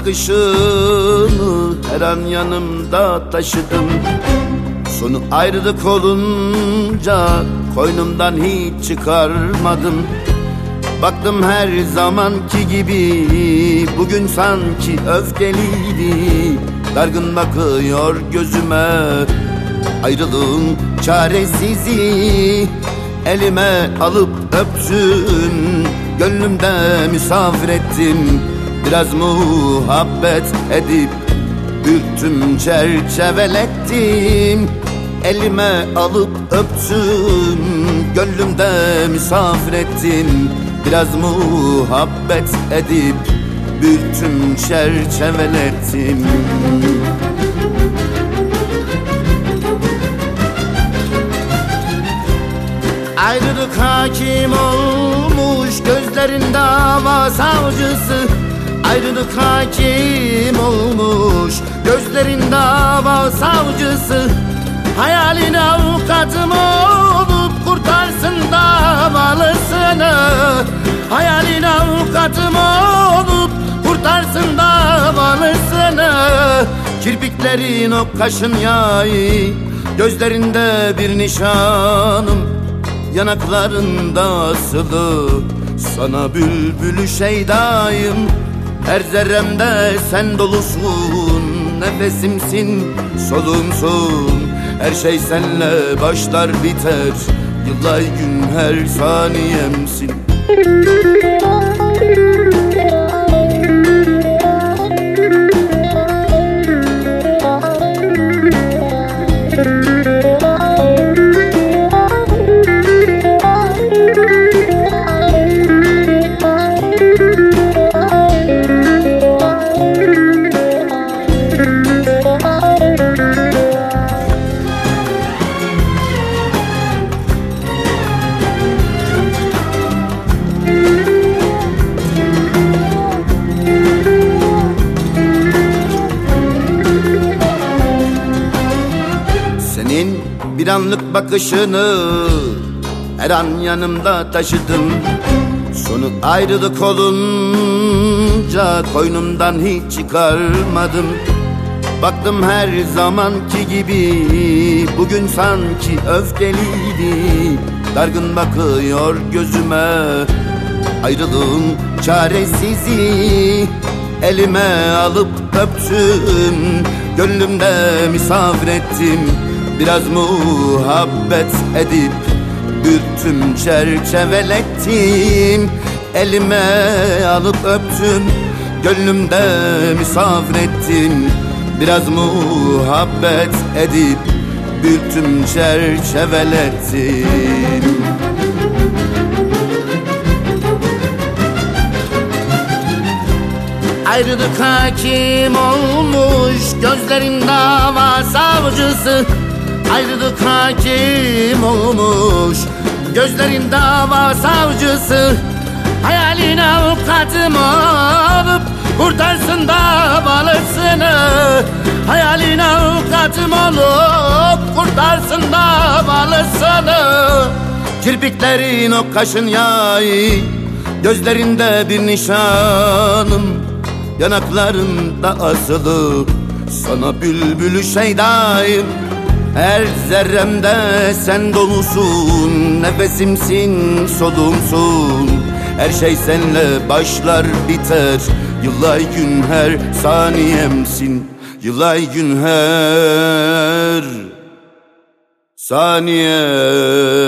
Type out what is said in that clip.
bakışını her an yanımda taşıdım. Sonu ayrılık olunca koynumdan hiç çıkarmadım. Baktım her zamanki gibi bugün sanki öfkeliydi. Dargın bakıyor gözüme ayrılığın çaresizi. Elime alıp öptüm Gönlümde misafir ettim Biraz muhabbet edip Büyüttüm çerçevelettim. Elime alıp öptüm Gönlümde misafir ettim. Biraz muhabbet edip Büyüttüm çerçevelettim. Ayrılık hakim olmuş gözlerin dava savcısı Ayrılık hakim olmuş gözlerin dava savcısı. Hayalin avukatım olup kurtarsın davalısını. Hayalin avukatım olup kurtarsın davalısını. Kirpiklerin o kaşın yayı Gözlerinde bir nişanım. Yanaklarında asılı Sana bülbülü şeydayım Her zerremde sen dolusun Nefesimsin, solumsun. Her şey senle başlar biter Yıllar gün her saniyemsin. Senin bir anlık bakışını her an yanımda taşıdım. Sonu ayrılık olunca koynumdan hiç çıkarmadım. Baktım her zamanki gibi bugün sanki öfkeliydi. Dargın bakıyor gözüme ayrılığın çaresizi Elime alıp öptüm. Gönlümde misafir ettim Biraz muhabbet edip Büyüttüm çerçevelettim. Elime alıp öptüm Gönlümde misafir ettim. Biraz muhabbet edip Büyüttüm çerçevelettim. Ayrılık hakim olmuş Gözlerin dava savcısı Ayrılık hakim olmuş? Gözlerin dava savcısı Hayalin avukatım olup Kurtarsın davalısını. Hayalin avukatım olup Kurtarsın davalısını. Kirpiklerin o kaşın yayı Gözlerinde bir nişanım. Yanaklarında asılı Sana bülbülü şeydayım Her zerremde sen dolusun Nefesimsin, solumsun. Her şey senle başlar biter. Yıllar gün her saniyemsin Yıllar gün her saniyem